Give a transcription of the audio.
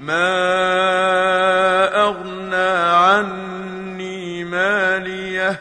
مَا أَغْنَىٰ عَنِّي مَالِيَهْ ۜ